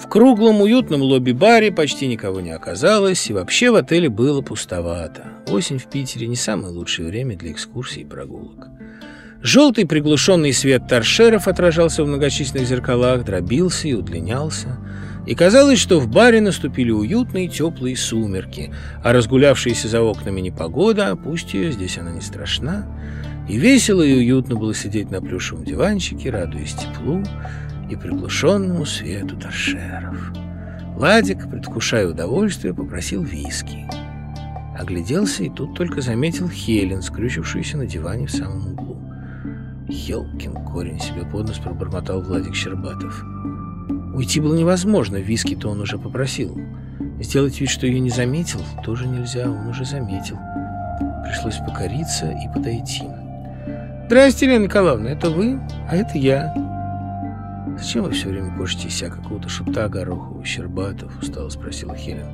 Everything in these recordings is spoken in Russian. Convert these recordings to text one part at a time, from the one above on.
В круглом уютном лобби-баре почти никого не оказалось, и вообще в отеле было пустовато. Осень в Питере не самое лучшее время для экскурсий и прогулок. Желтый приглушенный свет торшеров отражался в многочисленных зеркалах, дробился и удлинялся. И казалось, что в баре наступили уютные теплые сумерки, а разгулявшаяся за окнами непогода, пусть ее здесь она не страшна, и весело и уютно было сидеть на плюшевом диванчике, радуясь теплу и приглушенному свету торшеров. Ладик, предвкушая удовольствие, попросил виски. Огляделся и тут только заметил Хелен, скрючившуюся на диване в самом углу. «Елкин корень!» себе под нос пробормотал Владик Щербатов. Уйти было невозможно, виски-то он уже попросил. Сделать вид, что ее не заметил, тоже нельзя, он уже заметил. Пришлось покориться и подойти. «Здрасте, Елена Николаевна, это вы, а это я». «Зачем вы все время кошите себя какого-то шута Горохова, Щербатов?» — устало спросила Хелен.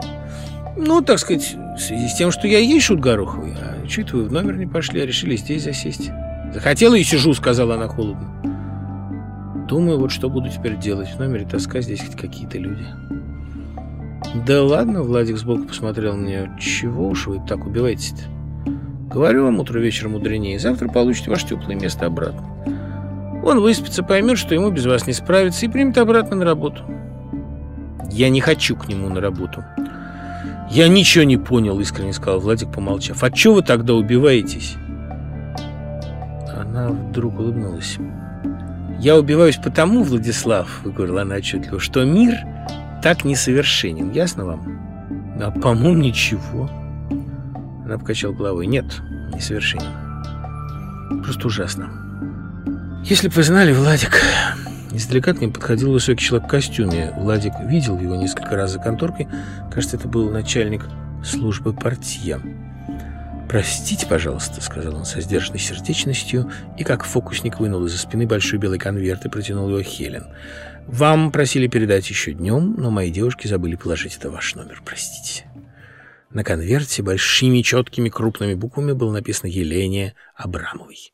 «Ну, так сказать, в связи с тем, что я и есть шут Гороховый. А чуть вы в номер не пошли, а решили здесь засесть?» «Захотела и сижу», — сказала она холодно. «Думаю, вот что буду теперь делать. В номере тоска, здесь хоть какие-то люди». «Да ладно», — Владик сбоку посмотрел на нее. «Чего уж вы так убиваетесь-то?» Говорю вам, утро вечером мудренее. Завтра получите ваше теплое место обратно. Он выспится, поймет, что ему без вас не справится, и примет обратно на работу. Я не хочу к нему на работу. Я ничего не понял, искренне сказал Владик, помолчав. А чего вы тогда убиваетесь? Она вдруг улыбнулась. Я убиваюсь потому, Владислав, выговорила она отчетливо, что мир так несовершенен. Ясно вам? А по-моему, ничего. Она покачала головой. Нет, несовершенен. Просто ужасно. Если бы вы знали, Владик... Издалека к ним подходил высокий человек в костюме. Владик видел его несколько раз за конторкой. Кажется, это был начальник службы портье. «Простите, пожалуйста», — сказал он со сдержанной сердечностью и как фокусник вынул из-за спины большой белый конверт и протянул его Хелен. «Вам просили передать еще днем, но мои девушки забыли положить это в ваш номер. Простите». На конверте большими четкими крупными буквами было написано «Елене Абрамовой».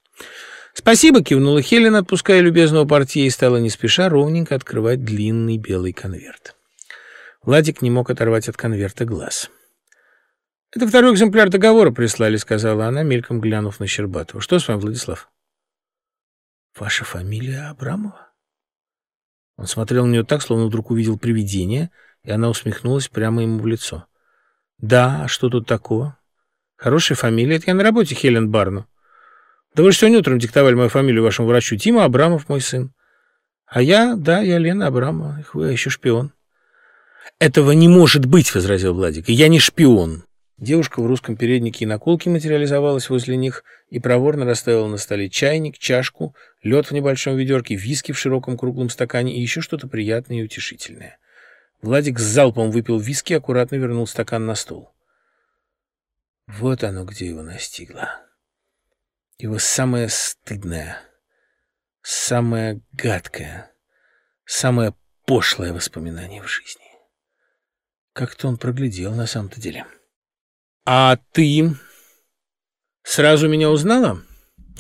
«Спасибо», — кивнула Хелена, отпуская любезного портье, и стала не спеша ровненько открывать длинный белый конверт. Владик не мог оторвать от конверта глаз. «Это второй экземпляр договора прислали», — сказала она, мельком глянув на Щербатова. «Что с вами, Владислав?» «Ваша фамилия Абрамова?» Он смотрел на нее так, словно вдруг увидел привидение, и она усмехнулась прямо ему в лицо. Да, а что тут такого? Хорошая фамилия. Это я на работе Хелен Барну. Да вы же сегодня утром диктовали мою фамилию вашему врачу. Тима Абрамов, мой сын. А я, да, я Лена Абрамова. Их вы еще шпион. Этого не может быть, возразил Владик. Я не шпион. Девушка в русском переднике и наколке материализовалась возле них и проворно расставила на столе чайник, чашку, лед в небольшом ведерке, виски в широком круглом стакане и еще что-то приятное и утешительное. Владик с залпом выпил виски и аккуратно вернул стакан на стол. Вот оно, где его настигло. Его самое стыдное, самое гадкое, самое пошлое воспоминание в жизни. Как-то он проглядел на самом-то деле. «А ты сразу меня узнала?»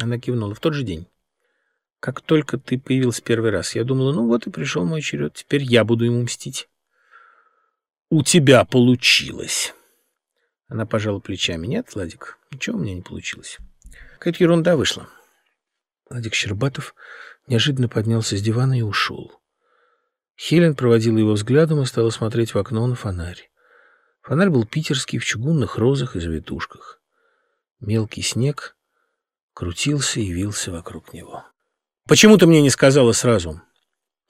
Она кивнула. «В тот же день. Как только ты появился первый раз, я думала, ну вот и пришел мой черед, теперь я буду ему мстить» у тебя получилось. Она пожала плечами. Нет, Владик, ничего у меня не получилось. Какая-то ерунда вышла. Владик Щербатов неожиданно поднялся с дивана и ушел. Хелен проводила его взглядом и стала смотреть в окно на фонарь. Фонарь был питерский, в чугунных розах и завитушках. Мелкий снег крутился и вился вокруг него. «Почему ты мне не сказала сразу?»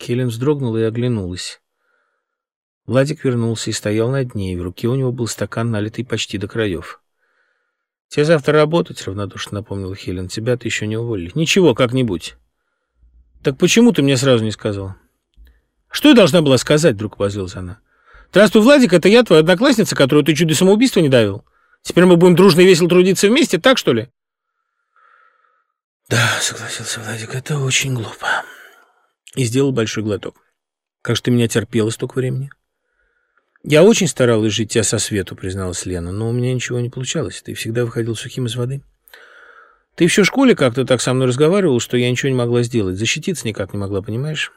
Хелен вздрогнула и оглянулась. Владик вернулся и стоял над ней. В руке у него был стакан, налитый почти до краев. «Тебе завтра работать», — равнодушно напомнил Хелен. «Тебя-то еще не уволили». «Ничего, как-нибудь». «Так почему ты мне сразу не сказал?» «Что я должна была сказать?» — вдруг возилась она. «Здравствуй, Владик, это я, твоя одноклассница, которую ты чуть до самоубийства не давил. Теперь мы будем дружно и весело трудиться вместе, так что ли?» «Да», — согласился Владик, — «это очень глупо». И сделал большой глоток. «Как же ты меня терпела столько времени?» «Я очень старалась жить тебя со свету», — призналась Лена, «но у меня ничего не получалось. Ты всегда выходил сухим из воды. Ты еще в школе как-то так со мной разговаривал, что я ничего не могла сделать. Защититься никак не могла, понимаешь?»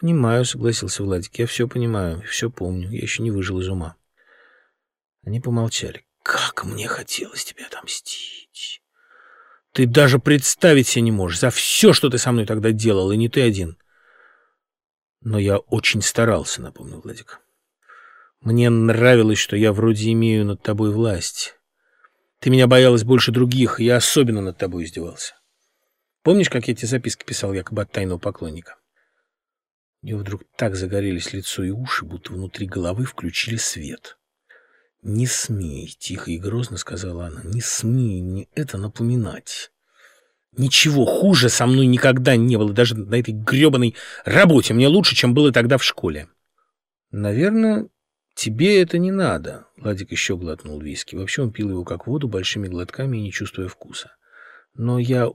Понимаю, согласился Владик. Я все понимаю, все помню. Я еще не выжил из ума. Они помолчали. Как мне хотелось тебя отомстить. Ты даже представить себе не можешь за все, что ты со мной тогда делал, и не ты один. Но я очень старался, напомнил Владик. Мне нравилось, что я вроде имею над тобой власть. Ты меня боялась больше других, и я особенно над тобой издевался. Помнишь, как я тебе записки писал якобы от тайного поклонника? У него вдруг так загорелись лицо и уши, будто внутри головы включили свет. «Не смей», — тихо и грозно сказала она, — «не смей мне это напоминать». Ничего хуже со мной никогда не было, даже на этой гребаной работе. Мне лучше, чем было тогда в школе. Наверное, тебе это не надо. Ладик еще глотнул виски. Вообще он пил его как воду большими глотками не чувствуя вкуса. Но я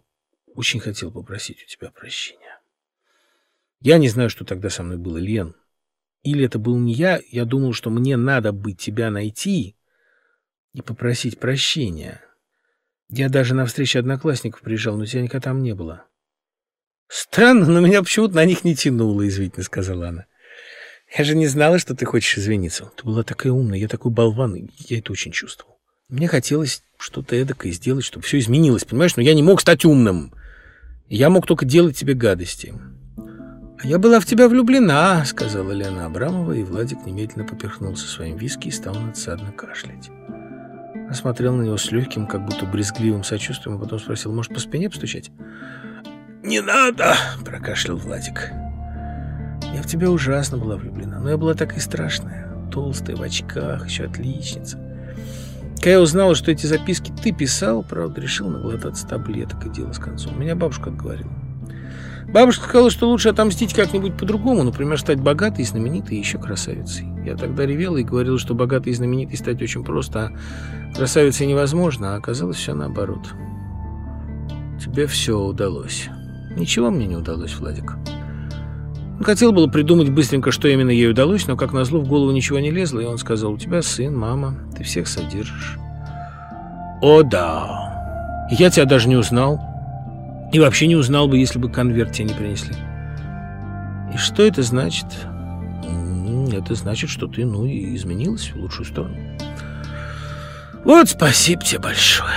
очень хотел попросить у тебя прощения. Я не знаю, что тогда со мной было, Лен. Или это был не я, я думал, что мне надо быть тебя найти и попросить прощения. Я даже на встрече одноклассников приезжал, но тебя никогда там не было. Странно, но меня почему-то на них не тянуло, извините, сказала она. Я же не знала, что ты хочешь извиниться. Ты была такая умная, я такой болван, я это очень чувствовал. Мне хотелось что-то эдакое сделать, чтобы все изменилось, понимаешь? Но я не мог стать умным. Я мог только делать тебе гадости. «А я была в тебя влюблена», — сказала Лена Абрамова, и Владик немедленно поперхнулся своим виски и стал надсадно кашлять. Осмотрел на него с легким, как будто брезгливым сочувствием, а потом спросил, может, по спине постучать? «Не надо!» — прокашлял Владик. «Я в тебя ужасно была влюблена, но я была такая страшная, толстая, в очках, еще отличница. Когда я узнала, что эти записки ты писал, правда, решил наглотаться таблеток и дело с концом. Меня бабушка отговорила. Бабушка сказала, что лучше отомстить как-нибудь по-другому, например, стать богатой, знаменитой и еще красавицей. Я тогда ревела и говорила, что богатой и знаменитой стать очень просто, а красавицей невозможно, а оказалось все наоборот. Тебе все удалось. Ничего мне не удалось, Владик. Он хотел было придумать быстренько, что именно ей удалось, но, как назло, в голову ничего не лезло, и он сказал, у тебя сын, мама, ты всех содержишь. О, да. Я тебя даже не узнал. И вообще не узнал бы, если бы конверт тебе не принесли. И что это значит? Это значит, что ты, ну, и изменилась в лучшую сторону. Вот спасибо тебе большое.